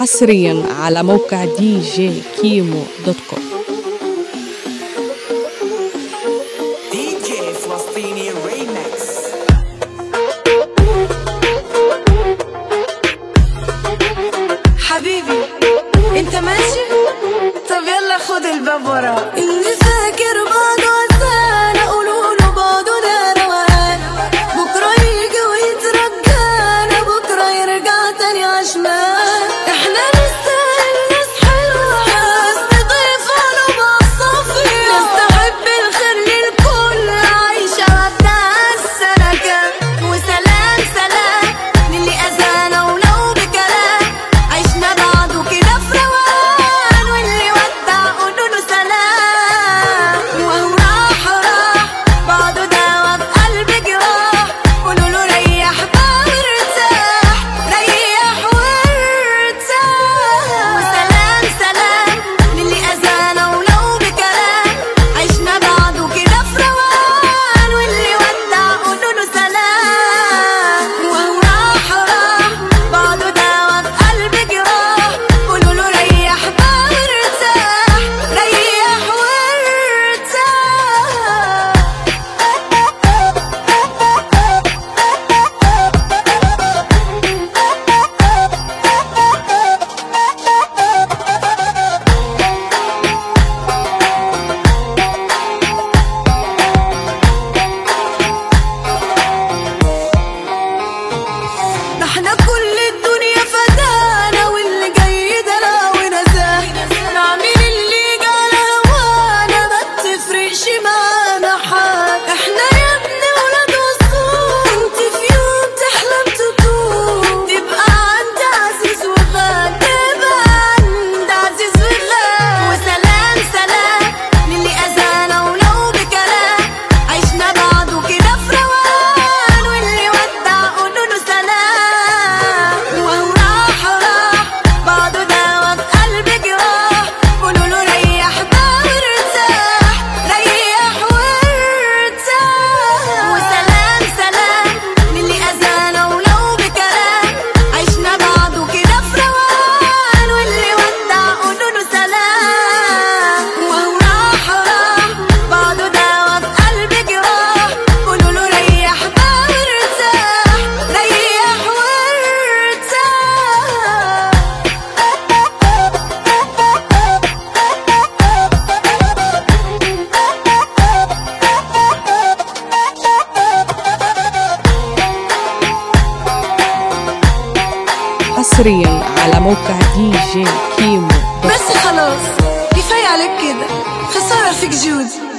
حصريا على موقع دي جي كيمو dot com. حبيبي انت ماشي؟ طب يلا خد الباب وراك نجمة إحنا نستاهل كريم على موقع دي جي كيمو. بس خلاص كفاية عليك كده. خسارة فيك جودي.